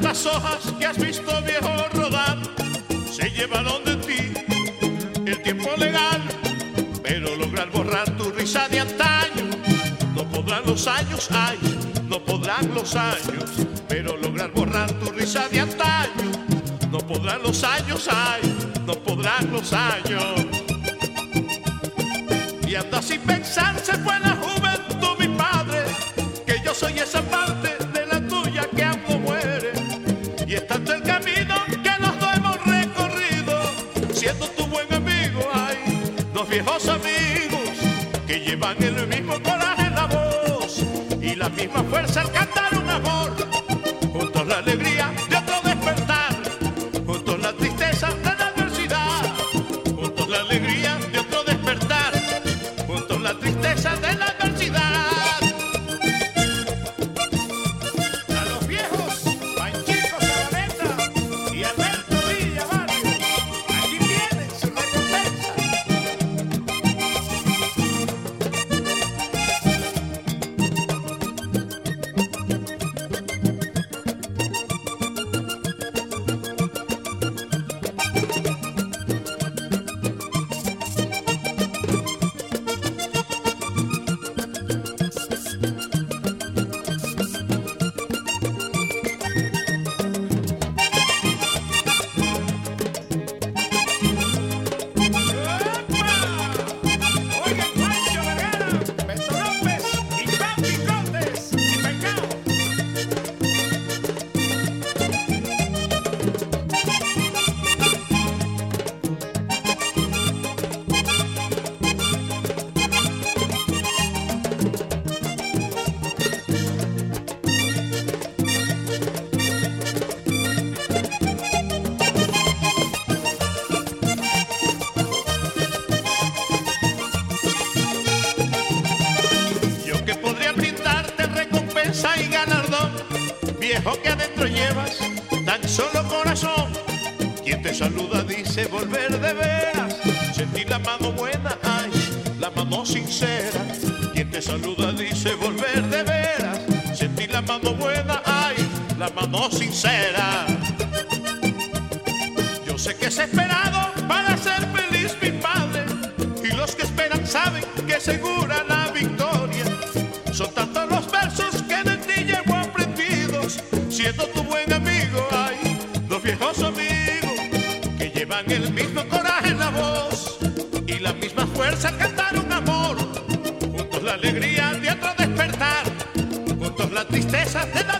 las hojas que has visto viejo rodar. Se llevaron de ti el tiempo legal, pero lograr borrar tu risa de antaño. No podrán los años, ay, no podrán los años, pero lograr borrar tu risa de antaño. No podrán los años, ay, no podrán los años. Y anda sin pensar, se fue la juventud, viejos amigos que llevan el mismo coraje en la voz y la misma fuerza al cantar viejo que adentro llevas tan solo corazón. Quien te saluda dice volver de veras, sentir la mano buena, ay, la mano sincera. Quien te saluda dice volver de veras, sentir la mano buena, ay, la mano sincera. Yo sé que es esperado para ser feliz mi padre y los que esperan saben que segura el mismo coraje en la voz y la misma fuerza al cantar un amor. Juntos la alegría de otro despertar, juntos la tristeza de la